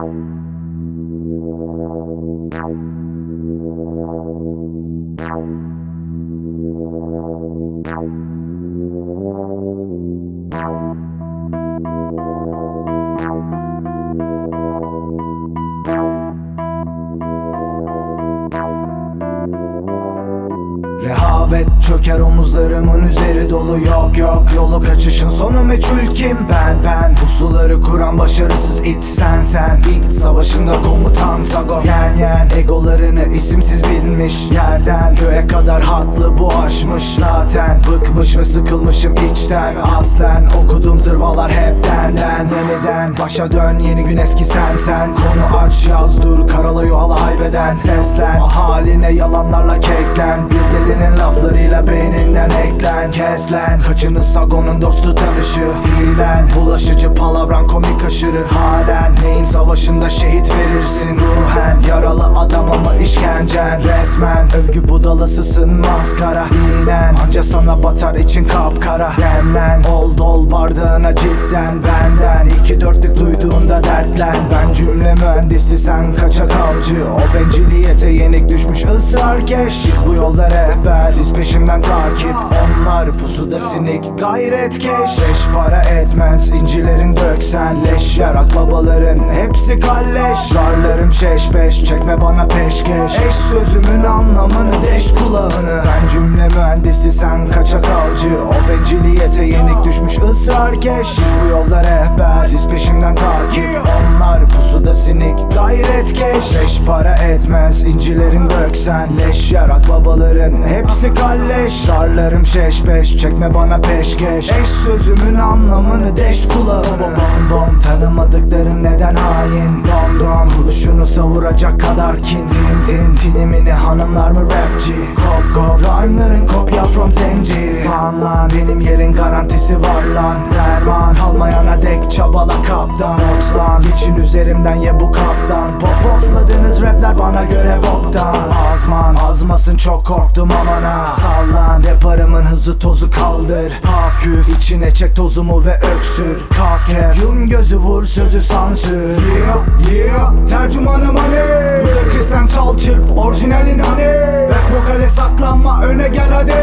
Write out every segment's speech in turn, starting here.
Thank you. Rehavet çöker omuzlarımın üzeri dolu. Yok yok Yolu kaçışın sonu meçhul kim? Ben ben. Pusuları kuran başarısız it sen sen. Bit savaşında komutan Sago. Yen yen. Egolarını isimsiz bilmiş Yerden. Göğe kadar haklı bu aşmış. Zaten bıkmış ve sıkılmışım içten. Aslen okudum zırvalar hep denden Yeniden başa dön yeni gün eski sen sen Konu aç yaz dur karala yola haybeden Seslen. Haline yalanlarla keklen. Bir delinin laflarıyla beyninden eklen Keslen kaçını sagonun dostu tanışı Hilen. Bulaşıcı palavran komik aşırı Halen. Neyin savaşında şehit verirsin Ruhen. Yaralı adam ama işkencen. Resmen övgü budalasısın maskara İğnen anca sana batar için kapkara Demlen. Ol dol bardağına cidden Benden. İki dörtlük duyduğunda dertlen. Ben cümle mühendisi sen kaçak avcı. O benciliyete yenik düşmüş ısrarkeş Biz bu yolda rehber siz peşimden takip. Onlar pusuda sinik gayret keş. Beş para etmez incilerin döksen Leş. Yarak babaların hepsi kalleş. Zarlarım şeş beş çekme bana peşkeş. Eş sözümün anlamını deş kulağını. Ben cümle mühendisi sen kaçak avcı. O benciliyete yenik düşmüş ısrarkeş Biz bu yolda rehber siz peşimden takip. Onlar pusuda sinik gayret keş Beş para etmez incilerin döksen. Leş yarak babaların hepsi kalleş. Zarlarım şeş beş çekme bana peşkeş. Eş sözümün anlamını deş kulağını Bom bom tanımadıklarım neden hain? Dom dom kuruşunu savuracak kadar kin. Tin tin tinimini hanımlar mı rapçi? Kop kop. Rhyme'ların kopya from zenci. Lan lan benim yerin garantisi var lan. Derman kalmayana dek çabala kaptan. Notlan için üzerimden ye bu kaptan Rapler bana göre boktan. Azman azmasın çok korktum aman ha. Sallan deparımın hızı tozu kaldır. Paf küf içine çek tozumu ve öksür. Kaf kef yum gözü vur sözü sansür. Yeah yeah tercümanım hani? Bu da Kristen çal çırp orijinalin hani? Back vokale saklanma öne gel hadi.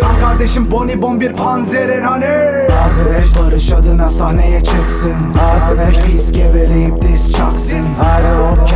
Kan kardeşim Bonnie Bon bir panzerin hani? Bazı eş barış adına sahneye çıksın Bazı eş pis geveleyip diz çaksın. Hadi o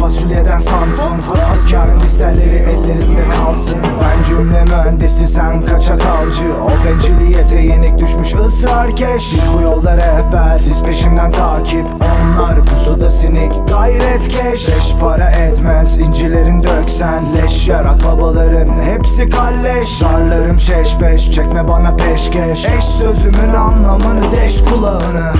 fasulyeden sansın. Askarın listeleri ellerinde kalsın. Ben cümle mühendisi sen kaçak avcı. O benciliyete yenik düşmüş ısrarkeş Biz bu yolda rehber siz peşimden takip. Onlar pusuda sinik gayret keş. Beş para etmez incilerin döksen. Leş yarak babaların hepsi kalleş. Zarlarım şeş beş çekme bana peşkeş. Eş sözümün anlamını deş kulağını